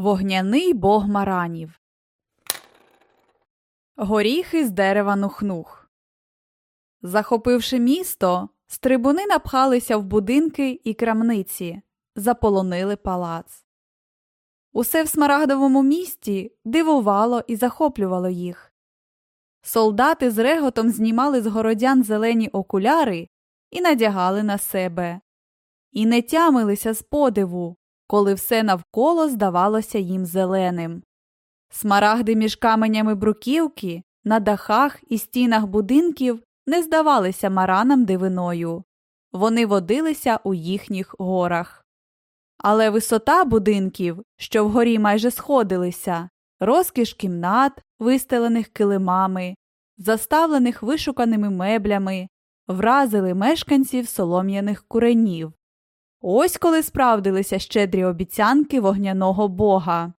Вогняний бог маранів. Горіхи з дерева нухнух. Захопивши місто, стрибуни напхалися в будинки і крамниці, заполонили палац. Усе в смарагдовому місті дивувало і захоплювало їх. Солдати з реготом знімали з городян зелені окуляри і надягали на себе, і не тямилися з подиву, коли все навколо здавалося їм зеленим. Смарагди між каменями бруківки на дахах і стінах будинків не здавалися маранам дивиною вони водилися у їхніх горах. Але висота будинків, що вгорі майже сходилися, розкіш кімнат, вистелених килимами, заставлених вишуканими меблями, вразили мешканців солом'яних куренів. Ось коли справдилися щедрі обіцянки вогняного бога.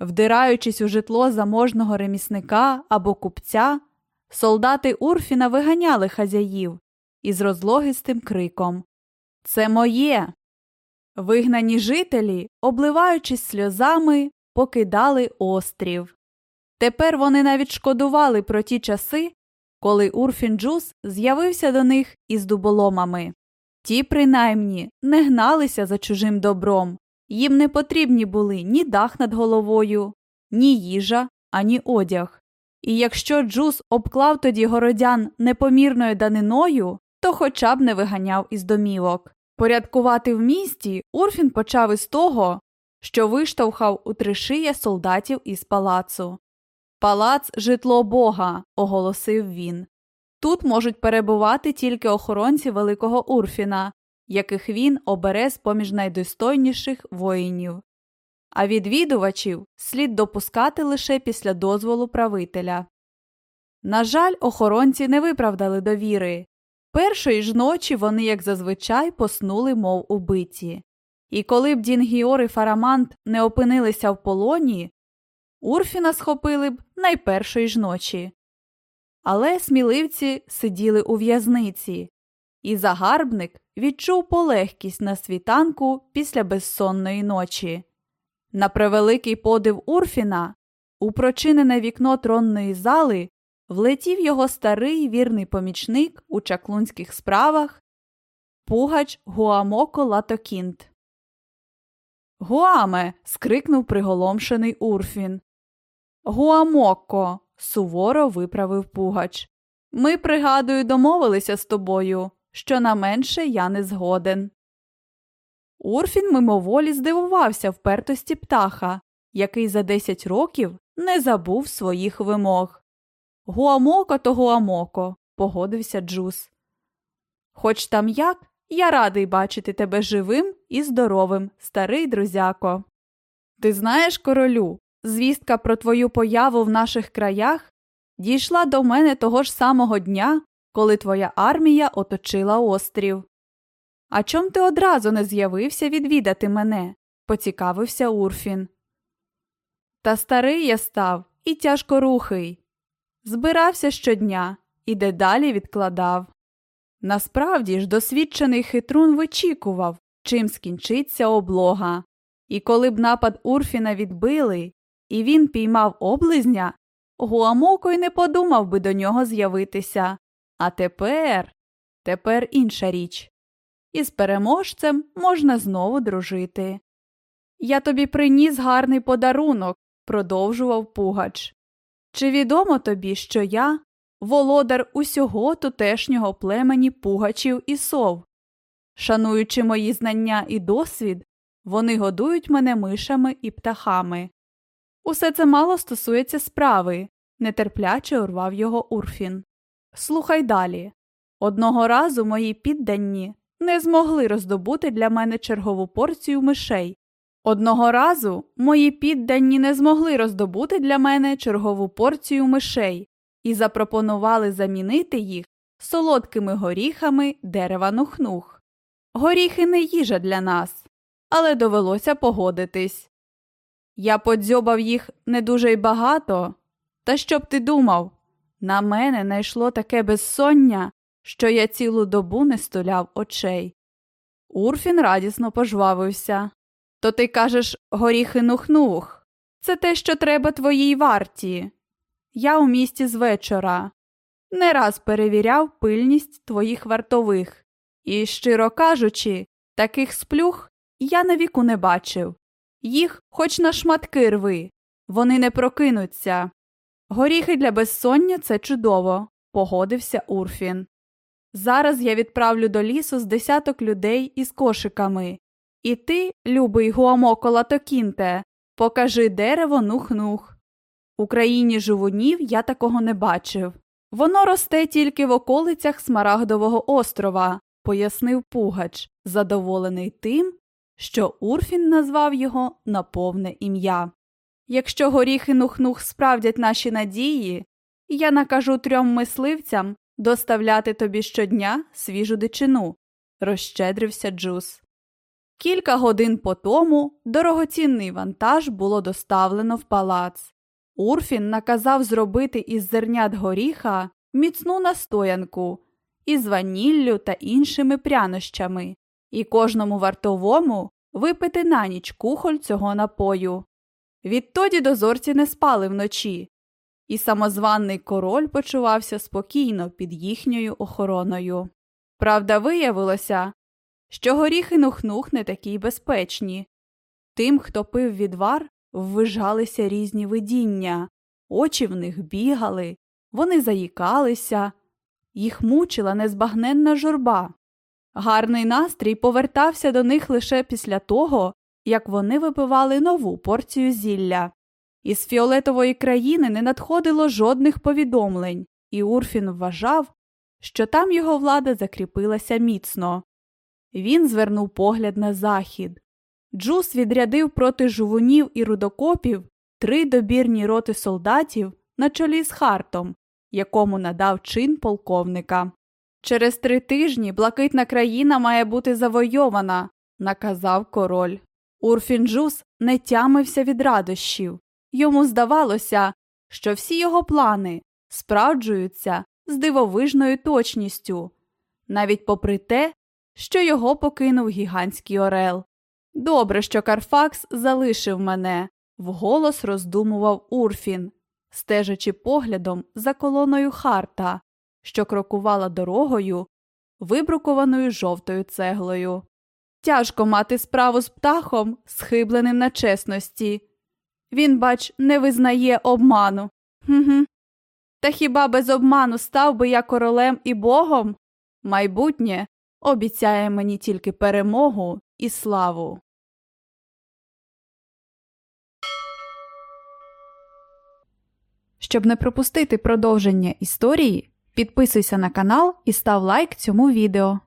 Вдираючись у житло заможного ремісника або купця, солдати Урфіна виганяли хазяїв із розлогистим криком Це моє. Вигнані жителі, обливаючись сльозами, покидали острів. Тепер вони навіть шкодували про ті часи, коли Урфін Джус з'явився до них із дуболомами. Ті, принаймні, не гналися за чужим добром, їм не потрібні були ні дах над головою, ні їжа, ані одяг. І якщо Джус обклав тоді городян непомірною даниною, то хоча б не виганяв із домівок. Порядкувати в місті Урфін почав із того, що виштовхав у тришиє солдатів із палацу. Палац житло Бога, оголосив він. Тут можуть перебувати тільки охоронці великого Урфіна, яких він обере з поміж найдостойніших воїнів. А відвідувачів слід допускати лише після дозволу правителя. На жаль, охоронці не виправдали довіри. Першої ж ночі вони, як зазвичай, поснули, мов убиті. І коли б Дінгіор і Фарамант не опинилися в полоні, Урфіна схопили б найпершої ж ночі. Але сміливці сиділи у в'язниці, і загарбник відчув полегкість на світанку після безсонної ночі. На превеликий подив Урфіна, у прочинене вікно тронної зали влетів його старий вірний помічник у чаклунських справах Пугач Гуамоколатокінт. Гуам? скрикнув приголомшений Урфін. Гуамоко. Суворо виправив Пугач. Ми, пригадую, домовилися з тобою, що на менше я не згоден. Урфін мимоволі здивувався впертості птаха, який за десять років не забув своїх вимог. Гуамоко то гуамоко, погодився Джус. Хоч там як, я радий бачити тебе живим і здоровим, старий друзяко. Ти знаєш, королю, звістка про твою появу в наших краях дійшла до мене того ж самого дня, коли твоя армія оточила острів. А чом ти одразу не з'явився відвідати мене? поцікавився Урфін. Та старий я став і тяжкорухий. Збирався щодня і дедалі відкладав. Насправді ж досвідчений хитрун вичікував, чим скінчиться облога, і коли б напад Урфіна відбили, і він піймав облизня, Гуамоко й не подумав би до нього з'явитися. А тепер, тепер інша річ. Із переможцем можна знову дружити. Я тобі приніс гарний подарунок, продовжував Пугач. Чи відомо тобі, що я володар усього тутешнього племені пугачів і сов? Шануючи мої знання і досвід, вони годують мене мишами і птахами. Усе це мало стосується справи, нетерпляче урвав його Урфін. Слухай далі. Одного разу мої піддані не змогли роздобути для мене чергову порцію мишей. Одного разу мої піддані не змогли роздобути для мене чергову порцію мишей і запропонували замінити їх солодкими горіхами дерева нухнух. Горіхи не їжа для нас, але довелося погодитись. Я подзьобав їх не дуже й багато, та що б ти думав? На мене найшло таке безсоння, що я цілу добу не столяв очей. Урфін радісно пожвавився. То ти кажеш горіхи нух-нух. Це те, що треба твоїй варті. Я у місті з вечора. Не раз перевіряв пильність твоїх вартових. І, щиро кажучи, таких сплюх я на віку не бачив. Їх хоч на шматки рви, вони не прокинуться. Горіхи для безсоння це чудово, погодився Урфін. Зараз я відправлю до лісу з десяток людей із кошиками. І ти, любий Гуамокола Токінте, покажи дерево нух-нух. У країні живунів я такого не бачив. Воно росте тільки в околицях Смарагдового острова, пояснив Пугач, задоволений тим, що Урфін назвав його на повне ім'я. Якщо горіхи нух-нух справдять наші надії, я накажу трьом мисливцям доставляти тобі щодня свіжу дичину, розщедрився Джус. Кілька годин по тому дорогоцінний вантаж було доставлено в палац. Урфін наказав зробити із зернят горіха міцну настоянку із ваніллю та іншими прянощами, і кожному вартовому випити на ніч кухоль цього напою. Відтоді дозорці не спали вночі, і самозваний король почувався спокійно під їхньою охороною. Правда, виявилося, що горіхи нухнух не такі безпечні. Тим, хто пив відвар, ввижалися різні видіння, очі в них бігали, вони заїкалися, їх мучила незбагненна журба. Гарний настрій повертався до них лише після того, як вони випивали нову порцію зілля. Із фіолетової країни не надходило жодних повідомлень, і Урфін вважав, що там його влада закріпилася міцно. Він звернув погляд на захід. Джус відрядив проти жувунів і рудокопів три добірні роти солдатів на чолі з Хартом, якому надав чин полковника. Через три тижні блакитна країна має бути завойована, наказав король. Урфінджус не тямився від радощів. Йому здавалося, що всі його плани справджуються з дивовижною точністю, навіть попри те, що його покинув гігантський орел. Добре, що Карфакс залишив мене, вголос роздумував Урфін, стежачи поглядом за колоною Харта, що крокувала дорогою, вибрукованою жовтою цеглою. Тяжко мати справу з птахом, схибленим на чесності. Він, бач, не визнає обману. Гу-гу. Та хіба без обману став би я королем і богом? Майбутнє обіцяє мені тільки перемогу і славу. Щоб не пропустити продовження історії, підписуйся на канал і став лайк цьому відео.